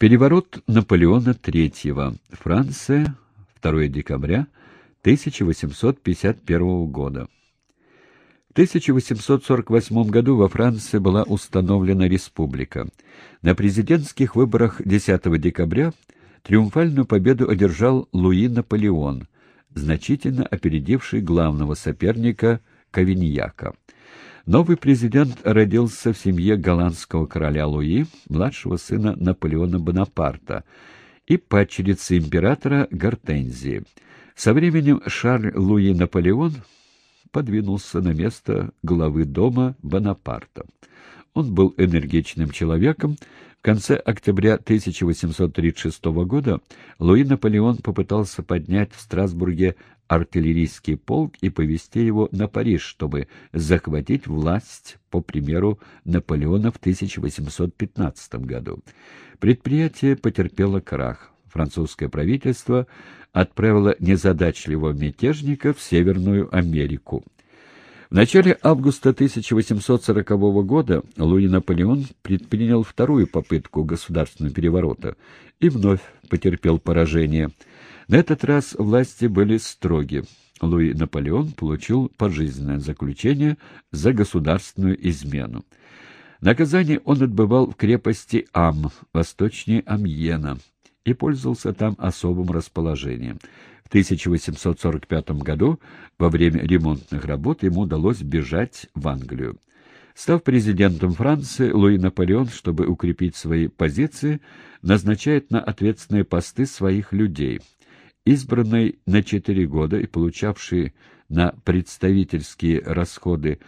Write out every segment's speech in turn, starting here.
Переворот Наполеона III. Франция. 2 декабря 1851 года. В 1848 году во Франции была установлена республика. На президентских выборах 10 декабря триумфальную победу одержал Луи Наполеон, значительно опередивший главного соперника Кавиньяка. Новый президент родился в семье голландского короля Луи, младшего сына Наполеона Бонапарта, и падчерицы императора Гортензии. Со временем Шарль Луи Наполеон подвинулся на место главы дома Бонапарта. Он был энергичным человеком. В конце октября 1836 года Луи Наполеон попытался поднять в Страсбурге артиллерийский полк и повести его на Париж, чтобы захватить власть, по примеру Наполеона в 1815 году. Предприятие потерпело крах. Французское правительство отправило незадачливого мятежника в Северную Америку. В начале августа 1840 года Луи Наполеон предпринял вторую попытку государственного переворота и вновь потерпел поражение. На этот раз власти были строги. Луи Наполеон получил пожизненное заключение за государственную измену. Наказание он отбывал в крепости Ам, восточнее Амьена, и пользовался там особым расположением. В 1845 году во время ремонтных работ ему удалось бежать в Англию. Став президентом Франции, Луи Наполеон, чтобы укрепить свои позиции, назначает на ответственные посты своих людей. Избранный на четыре года и получавший на представительские расходы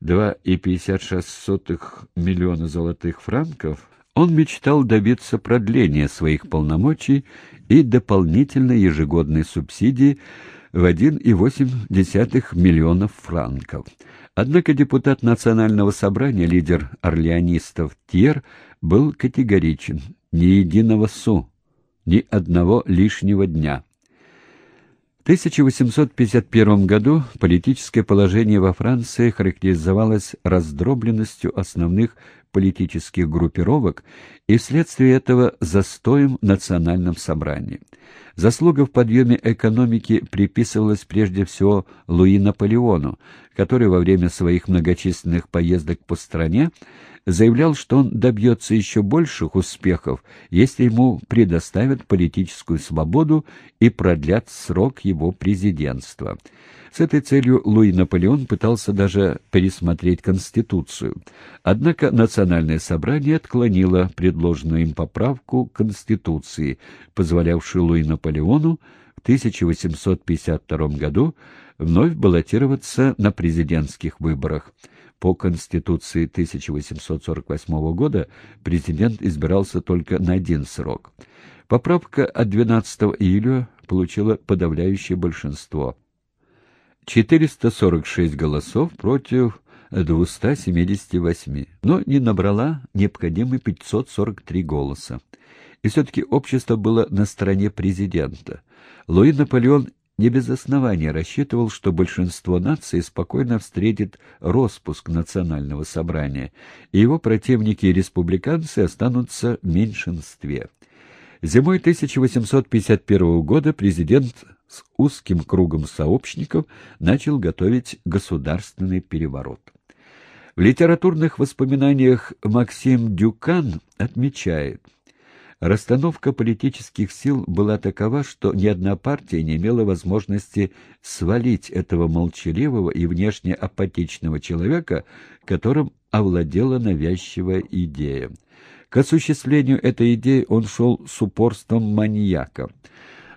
2,56 миллиона золотых франков, он мечтал добиться продления своих полномочий и дополнительной ежегодной субсидии в 1,8 миллионов франков. Однако депутат Национального собрания, лидер орлеонистов Тьер, был категоричен. Ни единого су, ни одного лишнего дня. В 1851 году политическое положение во Франции характеризовалось раздробленностью основных политических группировок и вследствие этого застоем в национальном собрании. Заслуга в подъеме экономики приписывалась прежде всего Луи Наполеону, который во время своих многочисленных поездок по стране заявлял, что он добьется еще больших успехов, если ему предоставят политическую свободу и продлят срок его президентства. С этой целью Луи Наполеон пытался даже пересмотреть Конституцию. Однако Национальное собрание отклонило предложенную им поправку Конституции, позволявшую Луи Наполеону в 1852 году вновь баллотироваться на президентских выборах. По Конституции 1848 года президент избирался только на один срок. Поправка от 12 июля получила подавляющее большинство. 446 голосов против 278, но не набрала необходимые 543 голоса. И все-таки общество было на стороне президента. Луи Наполеон не без основания рассчитывал, что большинство наций спокойно встретит распуск национального собрания, и его противники и республиканцы останутся в меньшинстве. Зимой 1851 года президент с узким кругом сообщников начал готовить государственный переворот. В литературных воспоминаниях Максим Дюкан отмечает – Расстановка политических сил была такова, что ни одна партия не имела возможности свалить этого молчаливого и внешне апатичного человека, которым овладела навязчивая идея. К осуществлению этой идеи он шел с упорством маньяка.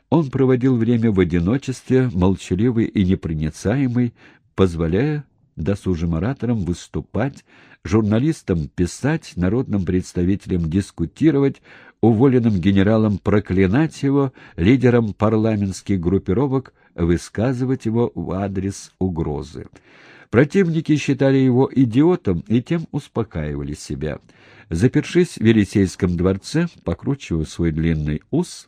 Он проводил время в одиночестве, молчаливый и непроницаемый, позволяя досужим ораторам выступать, журналистам писать, народным представителям дискутировать, уволенным генералам проклинать его, лидерам парламентских группировок высказывать его в адрес угрозы. Противники считали его идиотом и тем успокаивали себя. Запершись в Елисейском дворце, покручивая свой длинный ус,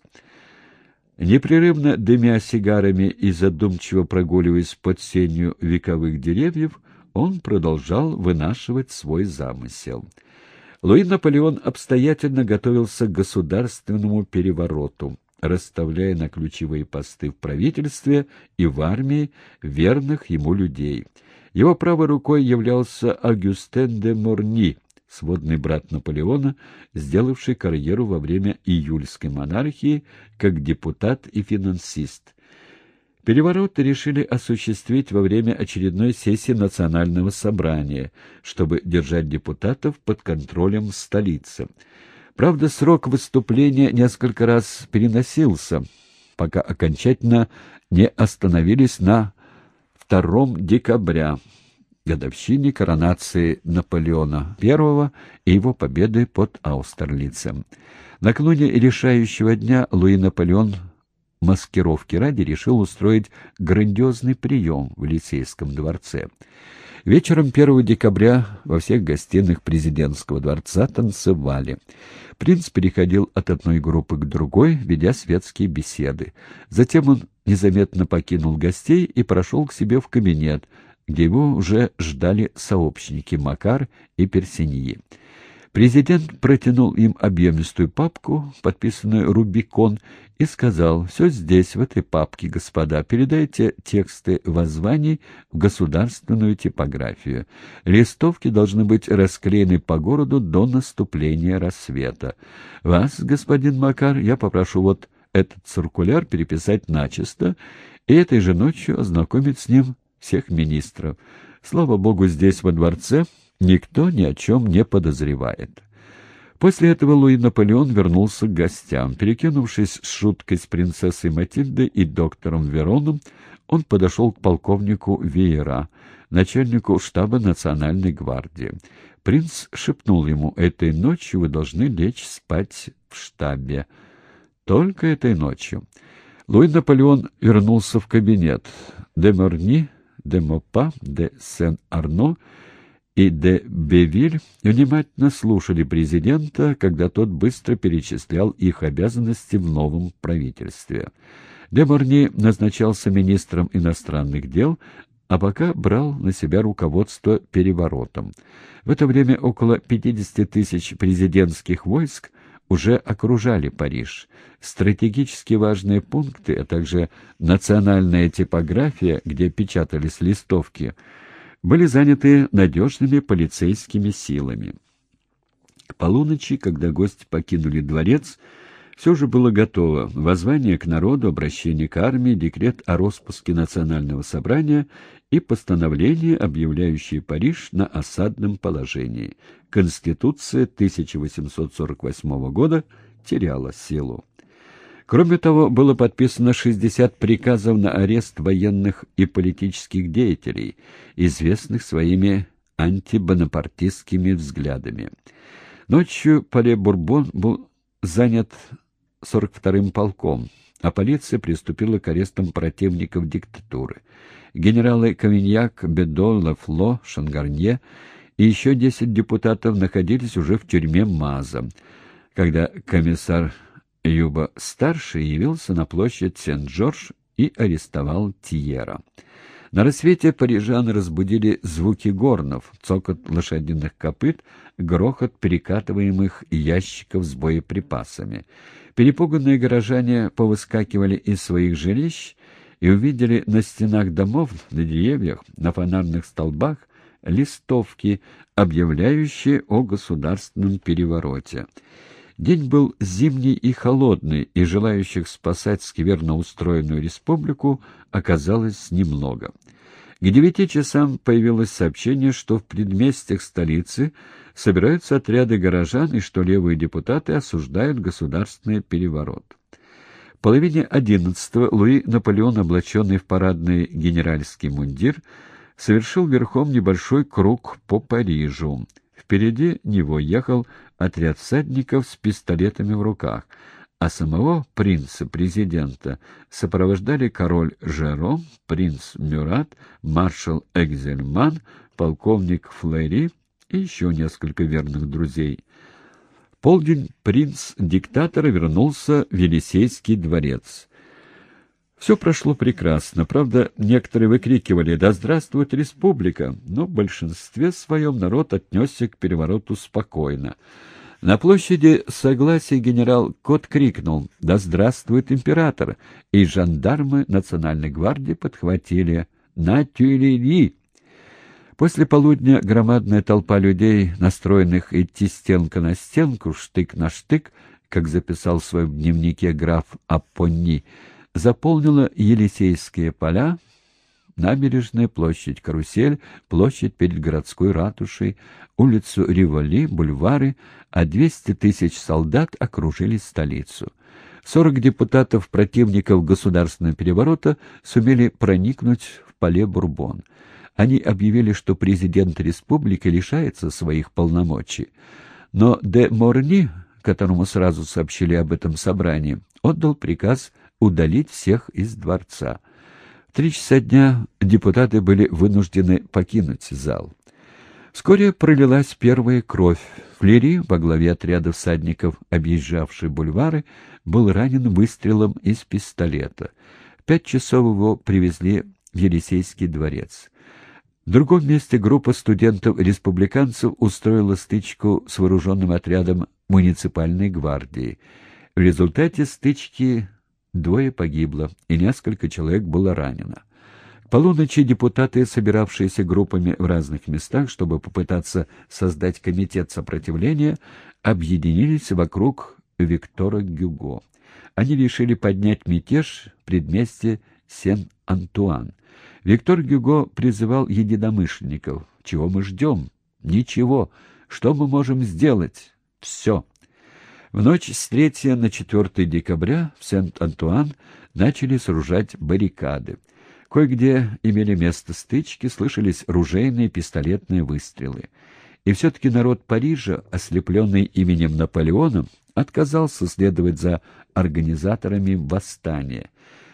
непрерывно дымя сигарами и задумчиво прогуливаясь под сенью вековых деревьев, он продолжал вынашивать свой замысел. Луи Наполеон обстоятельно готовился к государственному перевороту, расставляя на ключевые посты в правительстве и в армии верных ему людей. Его правой рукой являлся Агюстен де Морни, сводный брат Наполеона, сделавший карьеру во время июльской монархии как депутат и финансист. Переворот решили осуществить во время очередной сессии Национального собрания, чтобы держать депутатов под контролем в столице. Правда, срок выступления несколько раз переносился, пока окончательно не остановились на 2 декабря, годовщине коронации Наполеона I и его победы под Аустерлицем. Накануне решающего дня Луи Наполеон маскировки ради решил устроить грандиозный прием в Лицейском дворце. Вечером 1 декабря во всех гостиных президентского дворца танцевали. Принц переходил от одной группы к другой, ведя светские беседы. Затем он незаметно покинул гостей и прошел к себе в кабинет, где его уже ждали сообщники Макар и Персиньи. Президент протянул им объемистую папку, подписанную «Рубикон», и сказал, «Все здесь, в этой папке, господа, передайте тексты воззваний в государственную типографию. Листовки должны быть расклеены по городу до наступления рассвета. Вас, господин Макар, я попрошу вот этот циркуляр переписать начисто и этой же ночью ознакомить с ним всех министров. Слава богу, здесь, во дворце, никто ни о чем не подозревает. После этого Луи Наполеон вернулся к гостям. Перекинувшись с шуткой с принцессой Матильдой и доктором Вероном, он подошел к полковнику Веера, начальнику штаба Национальной гвардии. Принц шепнул ему, «Этой ночью вы должны лечь спать в штабе. Только этой ночью». Луи Наполеон вернулся в кабинет. Де Морни, де Мопа, де Сен-Арно — и де Бевиль внимательно слушали президента, когда тот быстро перечислял их обязанности в новом правительстве. Де Морни назначался министром иностранных дел, а пока брал на себя руководство переворотом. В это время около 50 тысяч президентских войск уже окружали Париж. Стратегически важные пункты, а также национальная типография, где печатались листовки – были заняты надежными полицейскими силами. К полуночи, когда гости покинули дворец, все же было готово. Воззвание к народу, обращение к армии, декрет о распуске национального собрания и постановление, объявляющее Париж на осадном положении. Конституция 1848 года теряла силу. Кроме того, было подписано 60 приказов на арест военных и политических деятелей, известных своими антибонапартистскими взглядами. Ночью Пале Бурбон был занят 42-м полком, а полиция приступила к арестам противников диктатуры. Генералы Кавиньяк, Бедо, Лафло, Шангарнье и еще 10 депутатов находились уже в тюрьме Маза, когда комиссар Юба-старший явился на площадь Сент-Джордж и арестовал Тиера. На рассвете парижан разбудили звуки горнов, цокот лошадиных копыт, грохот перекатываемых ящиков с боеприпасами. Перепуганные горожане повыскакивали из своих жилищ и увидели на стенах домов, на деревьях, на фонарных столбах листовки, объявляющие о государственном перевороте. День был зимний и холодный, и желающих спасать скверно устроенную республику оказалось немного. К девяти часам появилось сообщение, что в предместьях столицы собираются отряды горожан и что левые депутаты осуждают государственный переворот. В половине одиннадцатого Луи Наполеон, облаченный в парадный генеральский мундир, совершил верхом небольшой круг по Парижу. Впереди него ехал отряд всадников с пистолетами в руках, а самого принца-президента сопровождали король Жером, принц Мюрат, маршал Экзельман, полковник Флери и еще несколько верных друзей. полдень принц диктатора вернулся в Елисейский дворец. Все прошло прекрасно. Правда, некоторые выкрикивали «Да здравствует республика!», но в большинстве своем народ отнесся к перевороту спокойно. На площади Согласия генерал Кот крикнул «Да здравствует император!» и жандармы Национальной гвардии подхватили «На тюлери!». После полудня громадная толпа людей, настроенных идти стенка на стенку, штык на штык, как записал в своем дневнике граф Апонни, заполнила Елисейские поля, набережная, площадь Карусель, площадь перед городской ратушей, улицу Риволи, бульвары, а 200 тысяч солдат окружили столицу. 40 депутатов противников государственного переворота сумели проникнуть в поле Бурбон. Они объявили, что президент республики лишается своих полномочий. Но де Морни, которому сразу сообщили об этом собрании, отдал приказ удалить всех из дворца. В три часа дня депутаты были вынуждены покинуть зал. Вскоре пролилась первая кровь. Флери, во главе отряда всадников, объезжавший бульвары, был ранен выстрелом из пистолета. В пять часов его привезли в Елисейский дворец. В другом месте группа студентов-республиканцев устроила стычку с вооруженным отрядом муниципальной гвардии. В результате стычки Двое погибло, и несколько человек было ранено. К полуночи депутаты, собиравшиеся группами в разных местах, чтобы попытаться создать комитет сопротивления, объединились вокруг Виктора Гюго. Они решили поднять мятеж в предместе Сен-Антуан. Виктор Гюго призывал единомышленников. «Чего мы ждем? Ничего. Что мы можем сделать? Все». В ночь с 3 на 4 декабря в Сент-Антуан начали сооружать баррикады. Кое-где имели место стычки, слышались ружейные пистолетные выстрелы. И все-таки народ Парижа, ослепленный именем Наполеона, отказался следовать за организаторами восстания.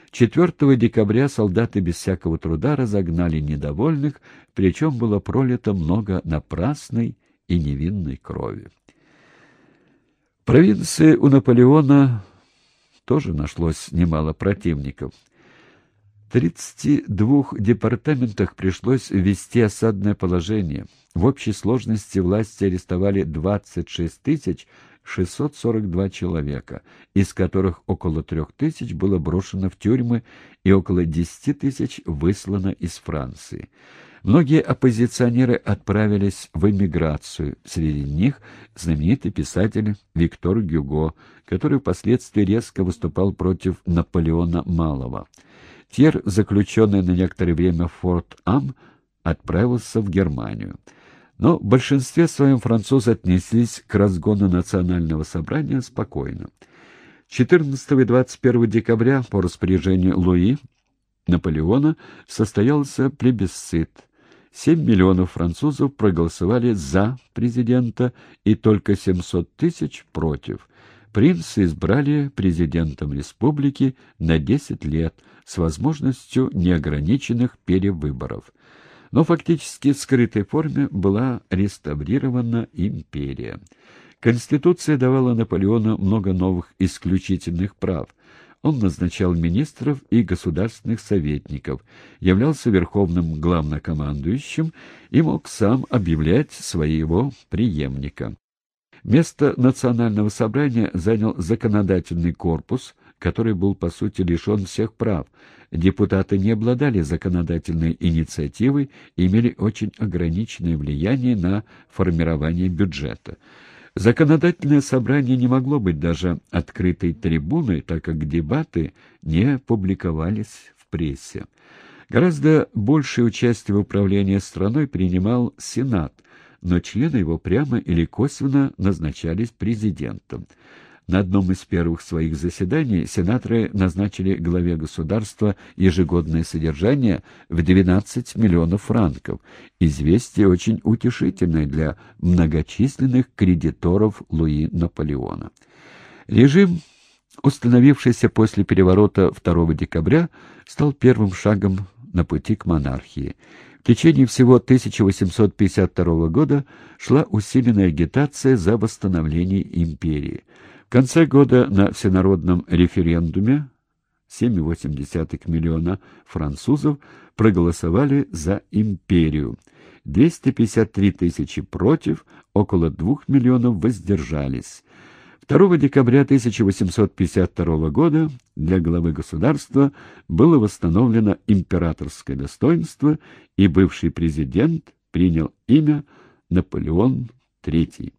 4 декабря солдаты без всякого труда разогнали недовольных, причем было пролито много напрасной и невинной крови провинции у Наполеона тоже нашлось немало противников. В 32 департаментах пришлось ввести осадное положение. В общей сложности власти арестовали 26 642 человека, из которых около 3 тысяч было брошено в тюрьмы и около 10 тысяч выслано из Франции. Многие оппозиционеры отправились в эмиграцию. Среди них знаменитый писатель Виктор Гюго, который впоследствии резко выступал против Наполеона Малого. Тер, заключенный на некоторое время в Форт-Ам, отправился в Германию. Но в большинстве своем французы отнеслись к разгону национального собрания спокойно. 14 и 21 декабря по распоряжению Луи Наполеона состоялся плебисцит – 7 миллионов французов проголосовали за президента и только 700 тысяч против. Принца избрали президентом республики на 10 лет с возможностью неограниченных перевыборов. Но фактически в скрытой форме была реставрирована империя. Конституция давала Наполеону много новых исключительных прав – он назначал министров и государственных советников, являлся верховным главнокомандующим и мог сам объявлять своего преемника. Место национального собрания занял законодательный корпус, который был, по сути, лишен всех прав. Депутаты не обладали законодательной инициативой и имели очень ограниченное влияние на формирование бюджета. Законодательное собрание не могло быть даже открытой трибуной, так как дебаты не публиковались в прессе. Гораздо большее участие в управлении страной принимал Сенат, но члены его прямо или косвенно назначались президентом. На одном из первых своих заседаний сенаторы назначили главе государства ежегодное содержание в 12 миллионов франков. Известие очень утешительное для многочисленных кредиторов Луи Наполеона. Режим, установившийся после переворота 2 декабря, стал первым шагом на пути к монархии. В течение всего 1852 года шла усиленная агитация за восстановление империи. В конце года на всенародном референдуме 7,8 миллиона французов проголосовали за империю, 253 тысячи против, около 2 миллионов воздержались. 2 декабря 1852 года для главы государства было восстановлено императорское достоинство, и бывший президент принял имя Наполеон III.